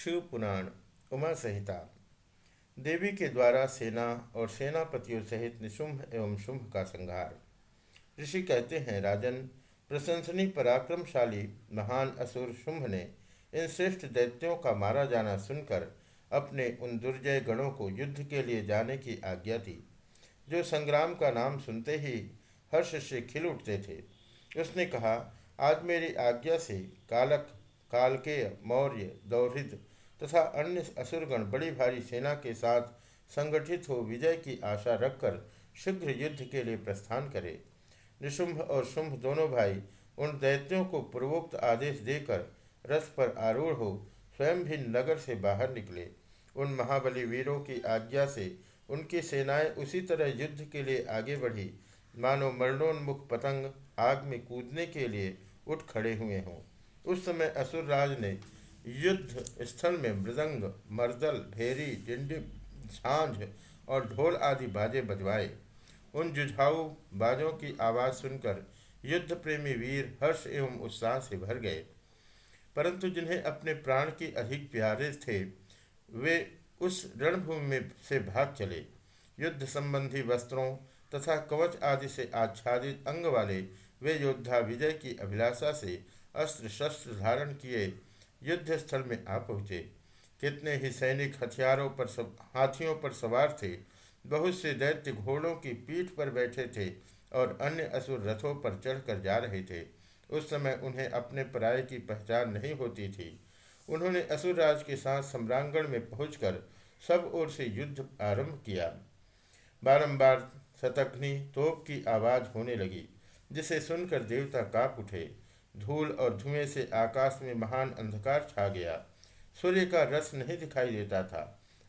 शिव पुराण, उमा संहिता, देवी के द्वारा सेना और सेनापतियों सहित निशुंभ एवं शुंभ का संहार। ऋषि कहते हैं, राजन प्रशंसनीय पराक्रमशाली महान असुर शुंभ ने इन श्रेष्ठ दैत्यों का मारा जाना सुनकर अपने उन दुर्जय गणों को युद्ध के लिए जाने की आज्ञा दी, जो संग्राम का नाम सुनते ही हर्ष से खिल उठते थे। उसने कहा, आज मेरी आज्ञा से कालक, कालकेय, मौर्य दौहिद तथा अन्य असुरगण बड़ी भारी सेना के साथ संगठित हो विजय की आशा रखकर शीघ्र युद्ध के लिए प्रस्थान करे। निशुंभ और शुंभ दोनों भाई उन दैत्यों को पूर्वोक्त आदेश देकर रथ पर आरूढ़ हो स्वयं भी नगर से बाहर निकले। उन महाबली वीरों की आज्ञा से उनकी सेनाएँ उसी तरह युद्ध के लिए आगे बढ़ी। मानो मरणोन्मुख पतंग आग में कूदने के लिए उठ खड़े हुए हों। उस समय असुरराज ने युद्ध स्थल में मृदंग, मर्दल, भेरी डिंडिम झांझ और ढोल आदि बाजे बजवाए। उन जुझाऊ बाजों की आवाज़ सुनकर युद्ध प्रेमी वीर हर्ष एवं उत्साह से भर गए। परंतु जिन्हें अपने प्राण की अधिक प्यारे थे, वे उस रणभूमि में से भाग चले। युद्ध संबंधी वस्त्रों तथा कवच आदि से आच्छादित अंग वाले वे योद्धा विजय की अभिलाषा से अस्त्र शस्त्र धारण किए युद्ध स्थल में आ पहुँचे। कितने ही सैनिक हथियारों पर सब हाथियों पर सवार थे, बहुत से दैत्य घोड़ों की पीठ पर बैठे थे और अन्य असुर रथों पर चढ़कर जा रहे थे। उस समय उन्हें अपने पराये की पहचान नहीं होती थी। उन्होंने असुरराज के साथ सम्रांगण में पहुंचकर सब ओर से युद्ध आरंभ किया। बारंबार शतकनी तोप की आवाज़ होने लगी, जिसे सुनकर देवता काप उठे। धूल और धुएँ से आकाश में महान अंधकार छा गया। सूर्य का रस नहीं दिखाई देता था।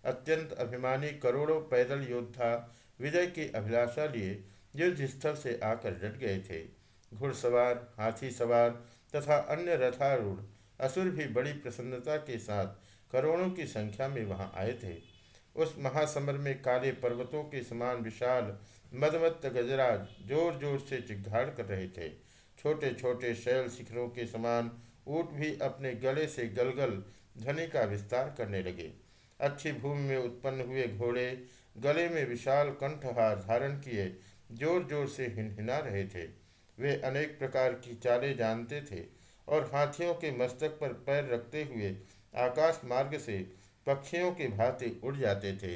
अत्यंत अभिमानी करोड़ों पैदल योद्धा विजय की अभिलाषा लिए युद्ध स्थल से आकर डट गए थे। घुड़सवार हाथी सवार तथा अन्य रथारूढ़ असुर भी बड़ी प्रसन्नता के साथ करोड़ों की संख्या में वहाँ आए थे। उस महासमर में काले पर्वतों के समान विशाल मदमत्त गजराज ज़ोर ज़ोर से चिघाड़ कर रहे थे। छोटे छोटे शैल शिखरों के समान ऊट भी अपने गले से गलगल ध्वनि का विस्तार करने लगे। अच्छी भूमि में उत्पन्न हुए घोड़े गले में विशाल कंठहार धारण किए ज़ोर ज़ोर से हिनहिना रहे थे। वे अनेक प्रकार की चालें जानते थे और हाथियों के मस्तक पर पैर रखते हुए आकाश मार्ग से पक्षियों के भांति उड़ जाते थे।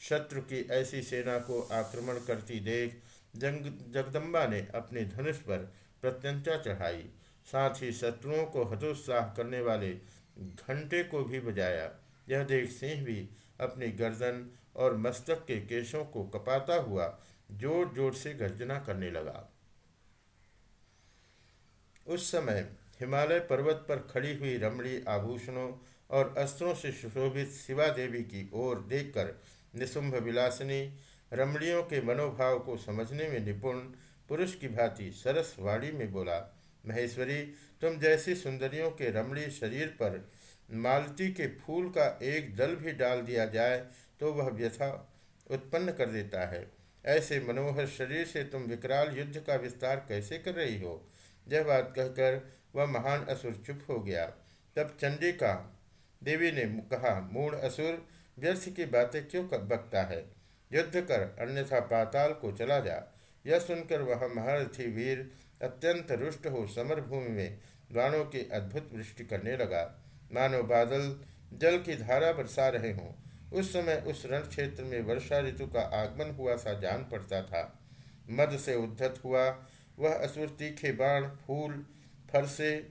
शत्रु की ऐसी सेना को आक्रमण करती देख जंग जगदम्बा ने अपने धनुष पर प्रत्यंचा चढ़ाई साथ ही शत्रुओं को हतोत्साह करने वाले घंटे को भी बजाया। यह देख सिंह भी अपनी गर्दन और मस्तक के केशों को कपाता हुआ ज़ोर ज़ोर से गर्जना करने लगा। उस समय हिमालय पर्वत पर खड़ी हुई रमणी आभूषणों और अस्त्रों से सुशोभित शिवा देवी की ओर देखकर निशुंभ विलासिनी रमणियों के मनोभाव को समझने में निपुण पुरुष की भांति सरस वाणी में बोला, महेश्वरी, तुम जैसी सुंदरियों के रमणीय शरीर पर मालती के फूल का एक दल भी डाल दिया जाए तो वह व्यथा उत्पन्न कर देता है। ऐसे मनोहर शरीर से तुम विकराल युद्ध का विस्तार कैसे कर रही हो? यह बात कहकर वह महान असुर चुप हो गया। तब चंडिका देवी ने कहा मूड असुर, व्यर्थ की बातें क्यों बकता है? युद्ध कर अन्यथा पाताल को चला जा। यह सुनकर वह महारथी वीर अत्यंत रुष्ट हो समर भूमि में बाणों की अद्भुत वृष्टि करने लगा। मानो बादल जल की धारा बरसा रहे हों। उस समय उस रण क्षेत्र में वर्षा ऋतु का आगमन हुआ सा जान पड़ता था। मद से उद्धत हुआ। वह असुर तीखे बाण, फूल, फरसे,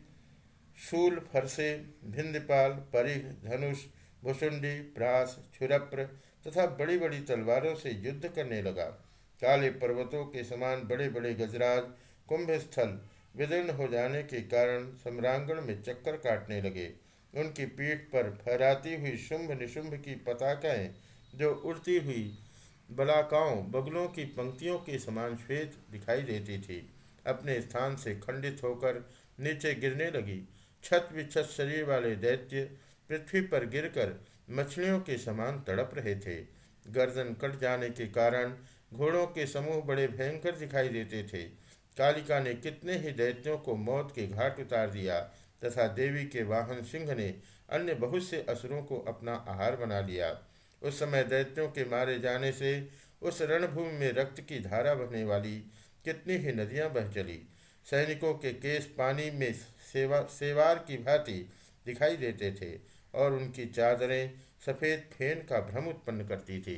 शूल, फरसे, भिंदपाल परिघ धनुष, भुसुंडी, प्रास छुरप्र तथा बड़ी बड़ी तलवारों से युद्ध करने लगा। काले पर्वतों के समान बड़े बड़े गजराज कुंभ स्थल विदीर्ण हो जाने के कारण सम्रांगण में चक्कर काटने लगे। उनकी पीठ पर फहराती हुई शुंभ निशुंभ की पताकाएँ जो उड़ती हुई बलाकाओं, बगलों की पंक्तियों के समान श्वेत दिखाई देती थी, अपने स्थान से खंडित होकर नीचे गिरने लगी। छत विछत शरीर वाले दैत्य पृथ्वी पर गिरकर मछलियों के समान तड़प रहे थे। गर्दन कट जाने के कारण घोड़ों के समूह बड़े भयंकर दिखाई देते थे। कालिका ने कितने ही दैत्यों को मौत के घाट उतार दिया तथा देवी के वाहन सिंह ने अन्य बहुत से असुरों को अपना आहार बना लिया। उस समय दैत्यों के मारे जाने से उस रणभूमि में रक्त की धारा बहने वाली कितनी ही नदियाँ बह चली सैनिकों के केस पानी में सेवा, सेवार की भांति दिखाई देते थे और उनकी चादरें सफ़ेद फेन का भ्रम उत्पन्न करती थी।